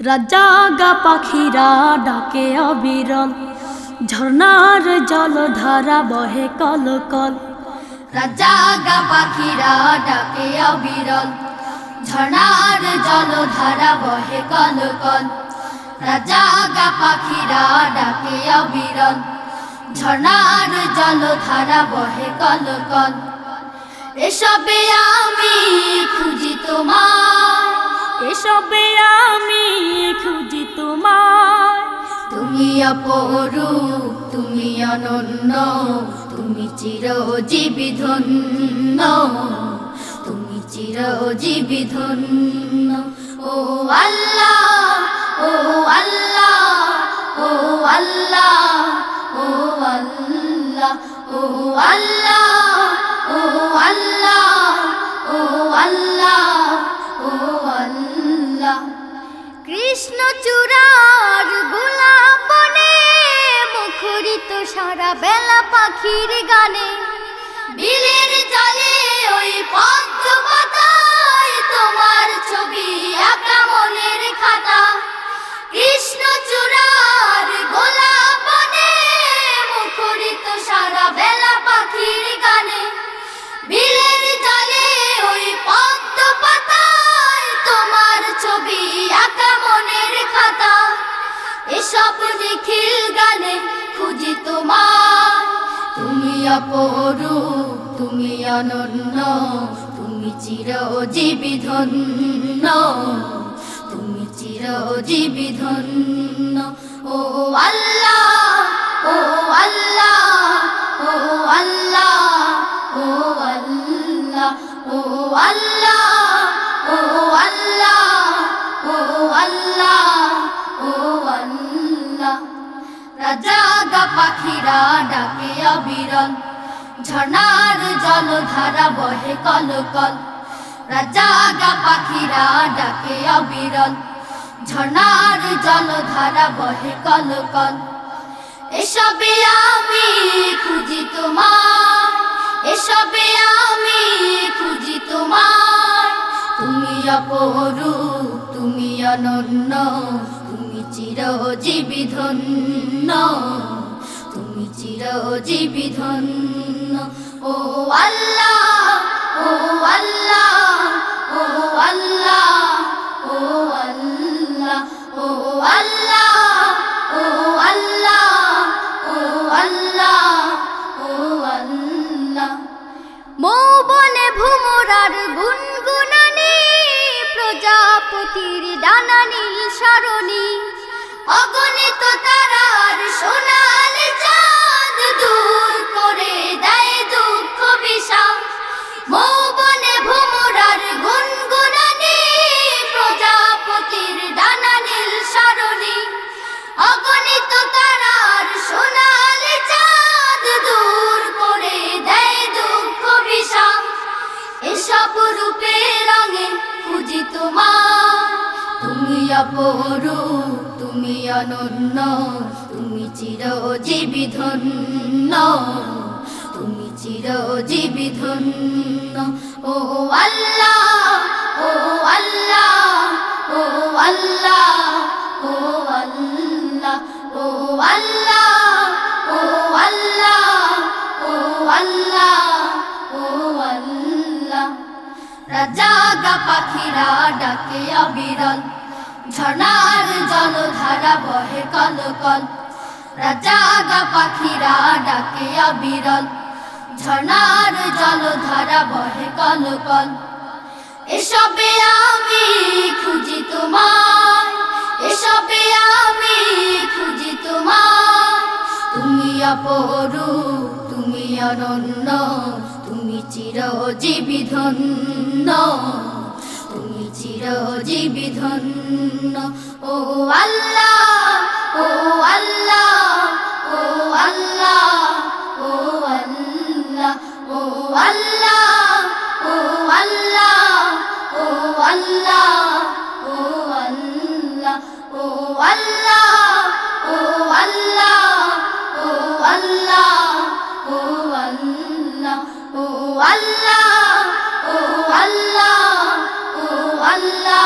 রাজাগা পাখিরা ডাকে অবিরল। ঝর্ণার জলধারা বহে কল কল রাজাগা পাখিরা ডাকে অবিরল। ঝর্ণার জলধারা বহে কল কল রাজাগা পাখিরা ডাকে অবিরল। ঝর্ণার জলধারা বহে কল কল এসবে আমি খুঁজি তোমার এসবে আমি তুমি অপরু তুমি অনন্য, তুমি চিরজীবী ধন্য, তুমি চিরজীবী ধন্য। ও আল্লাহ ও আল্লাহ ও আল্লাহ ও আল্লাহ ও আল্লাহ ও আল্লাহ ও আল্লাহ ও আল্লাহ। কৃষ্ণ চূড়ার মুখরিত সারা বেলা পাখির গানে। বিলের জলে ওই পদ্ম পাতায় তোমার ছবি এসব নিখিল গানে খুঁজি তোমার। তুমি অপরু তুমি অনন্য, তুমি চিরজীবী ধন্য। তুমি চিরজীবী ধন্য। ও আল্লাহ ও আল্লাহ ও আল্লাহ ও আল্লাহ ও আল্লাহ। আল্লাহ রাজাগা পাখিরা ডাকে অবিরল। ঝর্ণার জলধারা বহে কল কল রাজাগা পাখিরা ডাকে অবিরল। ঝর্ণার জলধারা বহে কল কল এসবে আমি খুঁজি তোমার এসবে আমি খুঁজি তোমার তুমি অপরু তুমি অনন্য। চিরজীবী ধন্য তুমি চিরজীবী ধন্য ও আল্লাহ ও আল্লাহ ও আল্লাহ ও আল্লাহ ও আল্লাহ ও আল্লাহ ও আল্লাহ ও আল্লাহ। মৌবনে ভুমরার গুনগুনানি প্রজাপতির ডানা নীল সরণি। অগণিত তারার চাঁদ দূর করে দুঃখ প্রজাপতির সরণি। অগণিত সোনালি চাঁদ দূর করে দুঃখ এসব রূপে রঙে তোমার তুমি অপরু তুমি অনন্য, তুমি চিরজীবী ধন্য, তুমি চিরজীবী ধন্য। ও আল্লাহ ও আল্লাহ ও আল্লাহ ও আল্লাহ ও আল্লাহ ও আল্লাহ ও আল্লাহ ও আল্লাহ। রাজাগা পাখিরা ডাকে অবিরল। ঝর্ণার জলধারা বহে কল কল। রাজাগা পাখিরা ডাকে অবিরল ঝর্ণার জলধারা বহে কল কল। এসবে আমি খুঁজি তোমার এসবে আমি খুঁজি তোমার তুমি অপরু তুমি অনন্য, তুমি চিরজীবী ধন্য। চিরজীবী ধন্য ও আল্লাহ ও আল্লাহ ও আল্লাহ ও আল্লাহ ও আল্লাহ ও আল্লাহ ও আল্লাহ ও আল্লাহ ও আল্লাহ ও আল্লাহ ও আল্লাহ ও আল্লাহ ও আল্লাহ ও আল্লাহ ও আল্লাহ